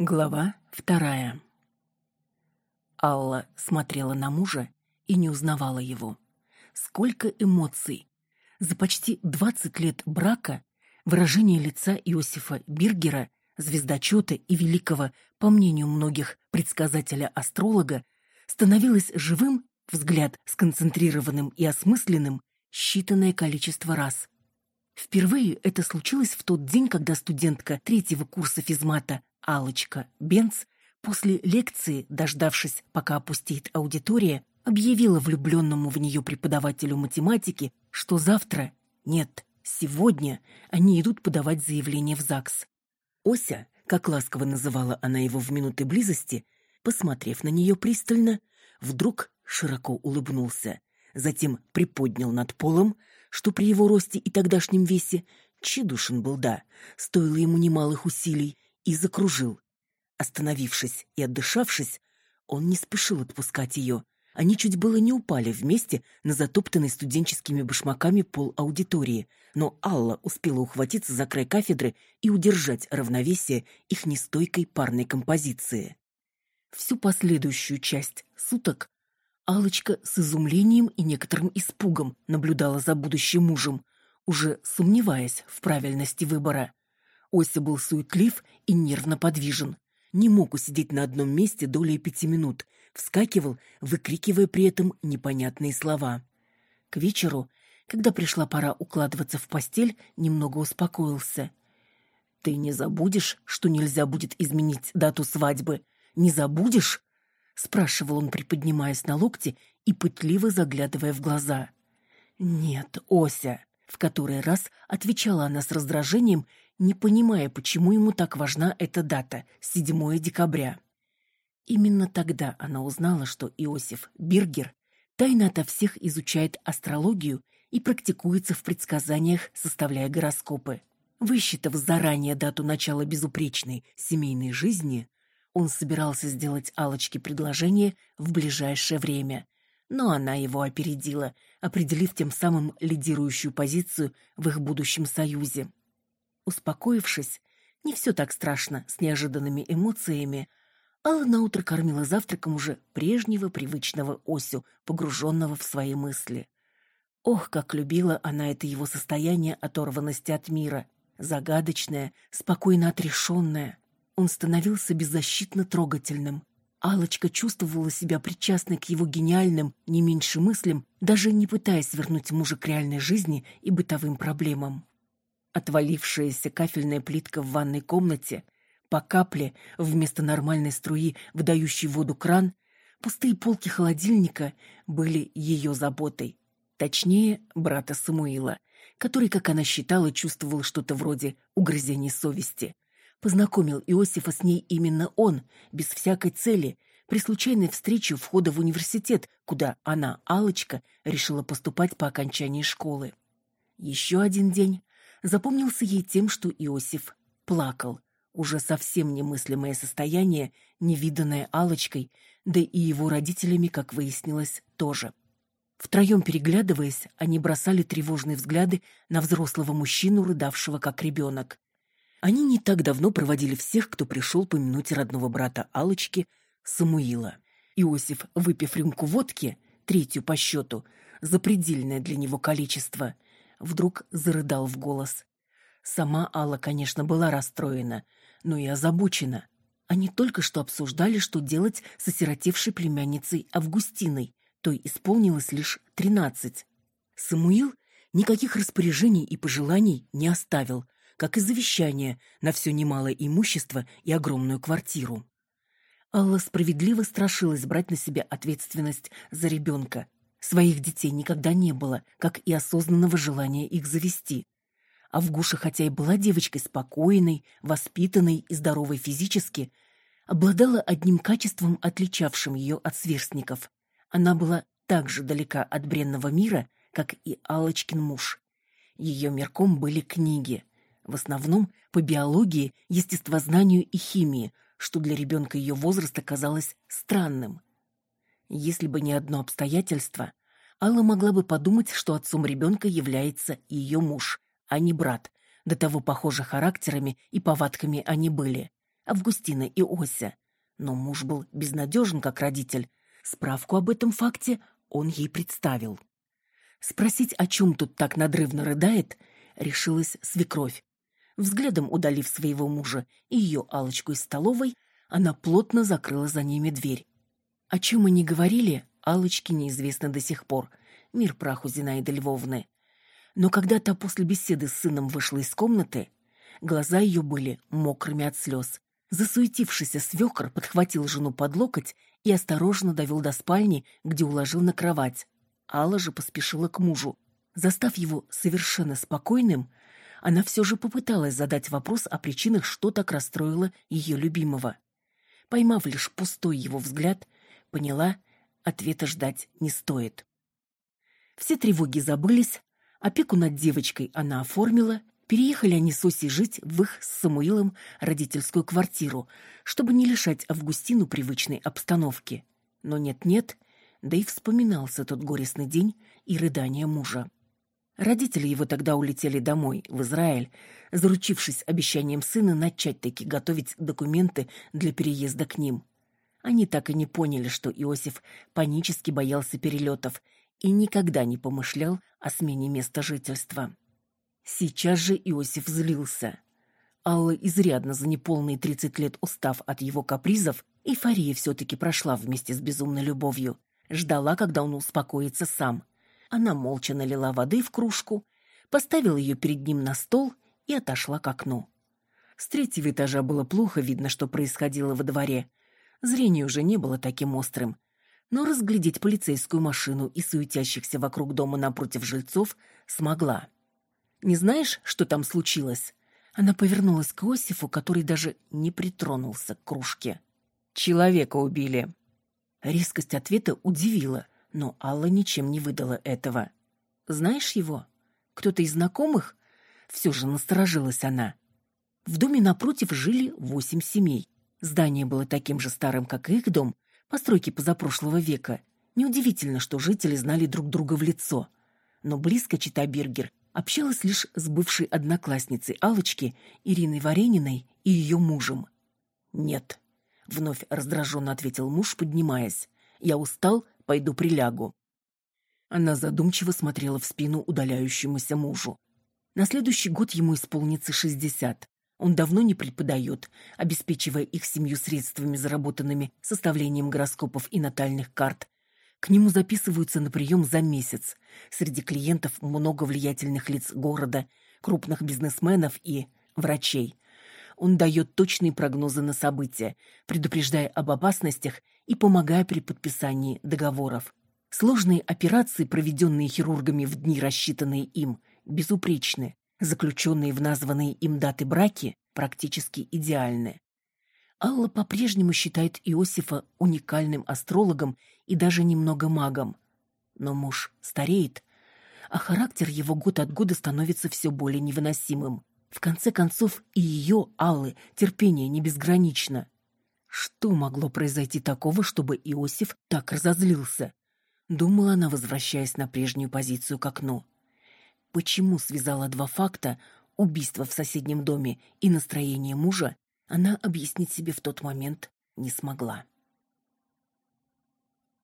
Глава вторая. Алла смотрела на мужа и не узнавала его. Сколько эмоций! За почти двадцать лет брака выражение лица Иосифа Биргера, звездочета и великого, по мнению многих, предсказателя-астролога, становилось живым, взгляд сконцентрированным и осмысленным, считанное количество раз. Впервые это случилось в тот день, когда студентка третьего курса физмата Алочка Бенц после лекции, дождавшись, пока опустеет аудитория, объявила влюбленному в нее преподавателю математики, что завтра, нет, сегодня они идут подавать заявление в ЗАГС. Ося, как ласково называла она его в минуты близости, посмотрев на нее пристально, вдруг широко улыбнулся, затем приподнял над полом, что при его росте и тогдашнем весе тщедушен был, да, стоило ему немалых усилий, и закружил. Остановившись и отдышавшись, он не спешил отпускать ее. Они чуть было не упали вместе на затоптанный студенческими башмаками пол аудитории, но Алла успела ухватиться за край кафедры и удержать равновесие их нестойкой парной композиции. Всю последующую часть суток Алочка с изумлением и некоторым испугом наблюдала за будущим мужем, уже сомневаясь в правильности выбора. Ося был суетлив и нервно подвижен. Не мог усидеть на одном месте долей пяти минут, вскакивал, выкрикивая при этом непонятные слова. К вечеру, когда пришла пора укладываться в постель, немного успокоился. «Ты не забудешь, что нельзя будет изменить дату свадьбы? Не забудешь?» — спрашивал он, приподнимаясь на локте и пытливо заглядывая в глаза. «Нет, Ося», — в который раз отвечала она с раздражением не понимая, почему ему так важна эта дата – 7 декабря. Именно тогда она узнала, что Иосиф Биргер тайно ото всех изучает астрологию и практикуется в предсказаниях, составляя гороскопы. Высчитав заранее дату начала безупречной семейной жизни, он собирался сделать Алочке предложение в ближайшее время, но она его опередила, определив тем самым лидирующую позицию в их будущем союзе. Успокоившись, не все так страшно с неожиданными эмоциями, Алла наутро кормила завтраком уже прежнего привычного Осю, погруженного в свои мысли. Ох, как любила она это его состояние оторванности от мира, загадочное, спокойно отрешенное. Он становился беззащитно трогательным. Алочка чувствовала себя причастной к его гениальным, не меньше мыслям, даже не пытаясь вернуть мужа к реальной жизни и бытовым проблемам. Отвалившаяся кафельная плитка в ванной комнате, по капле вместо нормальной струи, выдающей воду кран, пустые полки холодильника были ее заботой. Точнее, брата Самуила, который, как она считала, чувствовал что-то вроде угрызений совести. Познакомил Иосифа с ней именно он, без всякой цели, при случайной встрече у входа в университет, куда она, алочка решила поступать по окончании школы. Еще один день запомнился ей тем, что Иосиф плакал. Уже совсем немыслимое состояние, невиданное алочкой да и его родителями, как выяснилось, тоже. Втроем переглядываясь, они бросали тревожные взгляды на взрослого мужчину, рыдавшего как ребенок. Они не так давно проводили всех, кто пришел помянуть родного брата алочки Самуила. Иосиф, выпив рюмку водки, третью по счету, запредельное для него количество, вдруг зарыдал в голос. Сама Алла, конечно, была расстроена, но и озабочена. Они только что обсуждали, что делать с осиротевшей племянницей Августиной. Той исполнилось лишь тринадцать. Самуил никаких распоряжений и пожеланий не оставил, как и завещание на все немалое имущество и огромную квартиру. Алла справедливо страшилась брать на себя ответственность за ребенка, Своих детей никогда не было, как и осознанного желания их завести. Авгуша, хотя и была девочкой спокойной, воспитанной и здоровой физически, обладала одним качеством, отличавшим ее от сверстников. Она была так же далека от бренного мира, как и Алочкин муж. Ее мерком были книги, в основном по биологии, естествознанию и химии, что для ребенка ее возраста казалось странным. Если бы не одно обстоятельство, Алла могла бы подумать, что отцом ребенка является ее муж, а не брат. До того похожи характерами и повадками они были. Августина и Ося. Но муж был безнадежен как родитель. Справку об этом факте он ей представил. Спросить, о чем тут так надрывно рыдает, решилась свекровь. Взглядом удалив своего мужа и ее алочку из столовой, она плотно закрыла за ними дверь. О чем они говорили, алочке неизвестно до сих пор. Мир праху Зинаиды Львовны. Но когда та после беседы с сыном вышла из комнаты, глаза ее были мокрыми от слез. Засуетившийся свекр подхватил жену под локоть и осторожно довел до спальни, где уложил на кровать. Алла же поспешила к мужу. Застав его совершенно спокойным, она все же попыталась задать вопрос о причинах, что так расстроило ее любимого. Поймав лишь пустой его взгляд, поняла, ответа ждать не стоит. Все тревоги забылись, опеку над девочкой она оформила, переехали они с Осей жить в их с Самуилом родительскую квартиру, чтобы не лишать Августину привычной обстановки. Но нет-нет, да и вспоминался тот горестный день и рыдания мужа. Родители его тогда улетели домой, в Израиль, заручившись обещанием сына начать таки готовить документы для переезда к ним. Они так и не поняли, что Иосиф панически боялся перелетов и никогда не помышлял о смене места жительства. Сейчас же Иосиф злился. Алла, изрядно за неполные тридцать лет устав от его капризов, эйфория все-таки прошла вместе с безумной любовью. Ждала, когда он успокоится сам – она молча налила воды в кружку, поставила ее перед ним на стол и отошла к окну. С третьего этажа было плохо видно, что происходило во дворе. Зрение уже не было таким острым. Но разглядеть полицейскую машину и суетящихся вокруг дома напротив жильцов смогла. «Не знаешь, что там случилось?» Она повернулась к Осифу, который даже не притронулся к кружке. «Человека убили». Резкость ответа удивила но Алла ничем не выдала этого. «Знаешь его? Кто-то из знакомых?» Все же насторожилась она. В доме напротив жили восемь семей. Здание было таким же старым, как и их дом, постройки позапрошлого века. Неудивительно, что жители знали друг друга в лицо. Но близко Чита Бергер общалась лишь с бывшей одноклассницей Алочки, Ириной Варениной и ее мужем. «Нет», — вновь раздраженно ответил муж, поднимаясь. «Я устал Пойду прилягу». Она задумчиво смотрела в спину удаляющемуся мужу. На следующий год ему исполнится шестьдесят. Он давно не преподает, обеспечивая их семью средствами, заработанными составлением гороскопов и натальных карт. К нему записываются на прием за месяц. Среди клиентов много влиятельных лиц города, крупных бизнесменов и врачей. Он дает точные прогнозы на события, предупреждая об опасностях и помогая при подписании договоров. Сложные операции, проведенные хирургами в дни, рассчитанные им, безупречны. Заключенные в названные им даты браки практически идеальны. Алла по-прежнему считает Иосифа уникальным астрологом и даже немного магом. Но муж стареет, а характер его год от года становится все более невыносимым. В конце концов, и ее, Аллы, терпение не безгранично. Что могло произойти такого, чтобы Иосиф так разозлился? Думала она, возвращаясь на прежнюю позицию к окну. Почему связала два факта — убийство в соседнем доме и настроение мужа — она объяснить себе в тот момент не смогла.